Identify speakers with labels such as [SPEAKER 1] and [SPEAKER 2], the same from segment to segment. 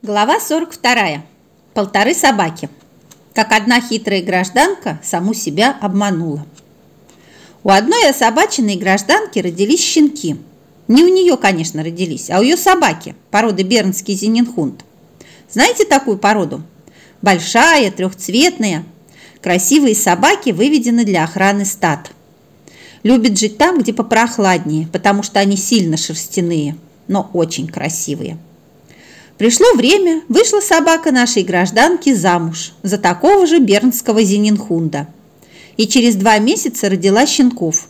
[SPEAKER 1] Глава 42. Полторы собаки. Как одна хитрая гражданка саму себя обманула. У одной особаченной гражданки родились щенки. Не у нее, конечно, родились, а у ее собаки, породы бернский зенинхунд. Знаете такую породу? Большая, трехцветная. Красивые собаки выведены для охраны стад. Любят жить там, где попрохладнее, потому что они сильно шерстяные, но очень красивые. Пришло время, вышла собака нашей гражданки замуж за такого же бернского зенинхунда. И через два месяца родила щенков.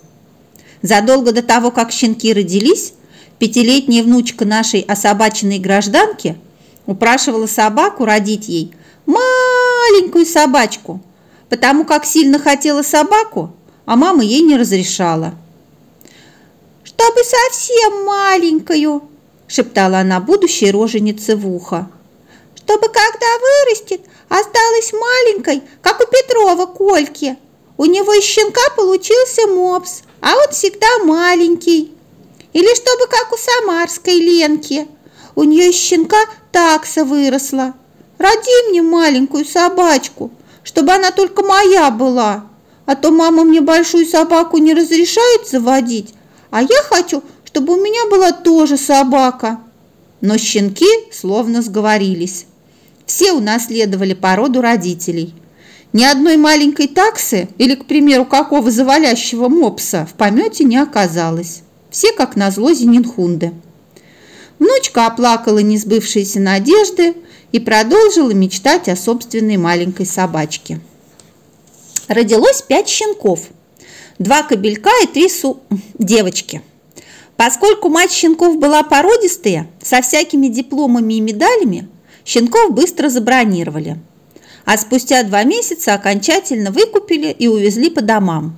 [SPEAKER 1] Задолго до того, как щенки родились, пятилетняя внучка нашей особаченной гражданки упрашивала собаку родить ей маленькую собачку, потому как сильно хотела собаку, а мама ей не разрешала. «Чтобы совсем маленькую», шептала она будущей роженице в ухо. «Чтобы когда вырастет, осталась маленькой, как у Петрова Кольки. У него из щенка получился мопс, а он всегда маленький. Или чтобы как у Самарской Ленки. У нее из щенка такса выросла. Роди мне маленькую собачку, чтобы она только моя была. А то мама мне большую собаку не разрешает заводить, а я хочу, чтобы у меня была тоже собака. Но щенки словно сговорились. Все унаследовали породу родителей. Ни одной маленькой таксы или, к примеру, какого завалящего мопса в помете не оказалось. Все, как назло, зенинхунды. Внучка оплакала несбывшиеся надежды и продолжила мечтать о собственной маленькой собачке. Родилось пять щенков, два кобелька и три су... девочки – Поскольку мать щенков была породистая, со всякими дипломами и медалями, щенков быстро забронировали. А спустя два месяца окончательно выкупили и увезли по домам.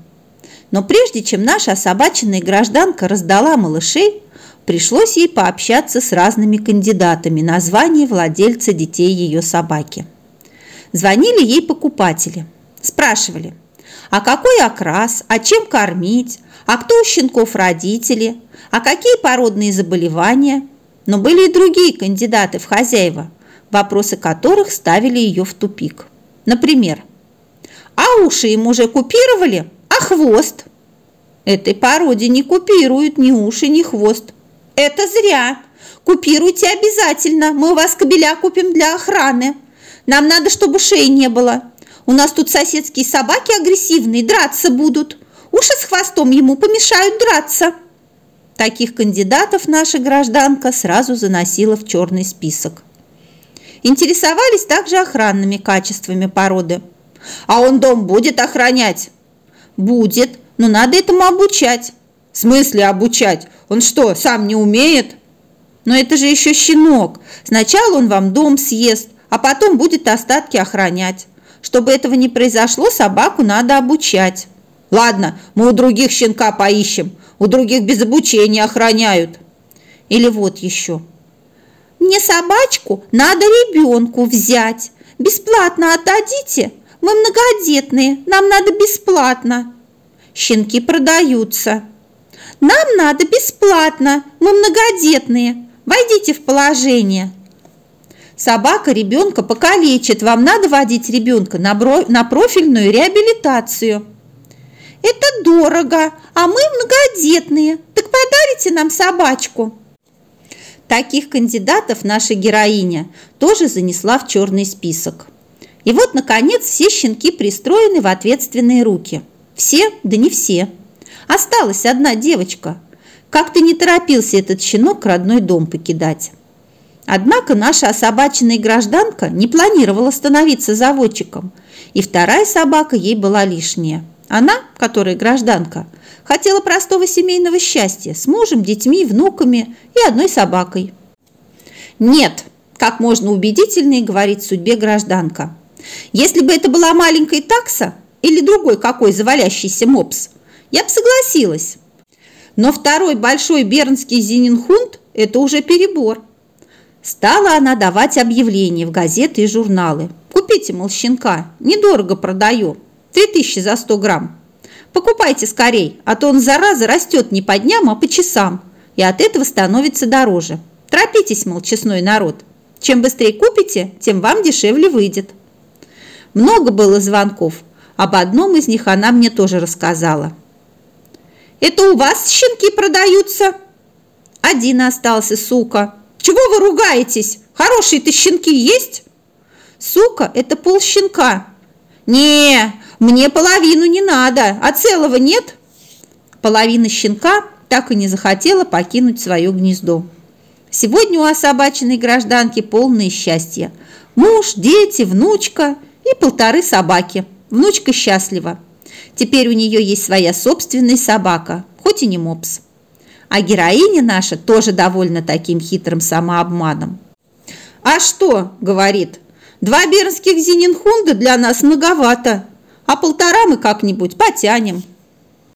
[SPEAKER 1] Но прежде чем наша особаченная гражданка раздала малышей, пришлось ей пообщаться с разными кандидатами на звание владельца детей ее собаки. Звонили ей покупатели, спрашивали, а какой окрас, а чем кормить, а кто у щенков родители, а какие породные заболевания. Но были и другие кандидаты в хозяева, вопросы которых ставили ее в тупик. Например, а уши им уже купировали, а хвост? Этой породе не купируют ни уши, ни хвост. Это зря. Купируйте обязательно, мы у вас кобеля купим для охраны. Нам надо, чтобы шеи не было. У нас тут соседские собаки агрессивные, драться будут. Уши с хвостом ему помешают драться. Таких кандидатов наша гражданка сразу заносила в черный список. Интересовались также охранными качествами породы. А он дом будет охранять? Будет, но надо этому обучать. В смысле обучать? Он что, сам не умеет? Но это же еще щенок. Сначала он вам дом съест, а потом будет остатки охранять. Чтобы этого не произошло, собаку надо обучать. Ладно, мы у других щенка поищем, у других без обучения охраняют. Или вот еще. Мне собачку надо ребенку взять. Бесплатно отдадите? Мы многодетные, нам надо бесплатно. Щенки продаются. Нам надо бесплатно, мы многодетные. Войдите в положение. Собака ребенка покалечит, вам надо водить ребенка на, бро... на профильную реабилитацию. Это дорого, а мы многодетные. Так подарите нам собачку. Таких кандидатов наша героиня тоже занесла в черный список. И вот, наконец, все щенки пристроены в ответственные руки. Все, да не все. Осталась одна девочка. Как-то не торопился этот щенок родной дом покидать. Однако наша особаченная гражданка не планировала становиться заводчиком, и вторая собака ей была лишняя. Она, которая гражданка, хотела простого семейного счастья с мужем, детьми, внуками и одной собакой. Нет, как можно убедительнее говорить судьбе гражданка. Если бы это была маленькая такса или другой какой завалящийся мопс, я бы согласилась. Но второй большой бернский зенинхунд – это уже перебор. Стала она давать объявления в газеты и журналы. Купите, мол, щенка, недорого продаю – Три тысячи за сто грамм. Покупайте скорей, а то он, зараза, растет не по дням, а по часам, и от этого становится дороже. Торопитесь, мол, честной народ. Чем быстрее купите, тем вам дешевле выйдет. Много было звонков. Об одном из них она мне тоже рассказала. «Это у вас щенки продаются?» Один остался, сука. «Чего вы ругаетесь? Хорошие-то щенки есть?» «Сука, это пол щенка». «Не, мне половину не надо, а целого нет?» Половина щенка так и не захотела покинуть свое гнездо. Сегодня у особаченной гражданки полное счастье. Муж, дети, внучка и полторы собаки. Внучка счастлива. Теперь у нее есть своя собственная собака, хоть и не мопс. А героиня наша тоже довольна таким хитрым самообманом. «А что?» – говорит. «Два бернских зенинхунда для нас многовато, а полтора мы как-нибудь потянем».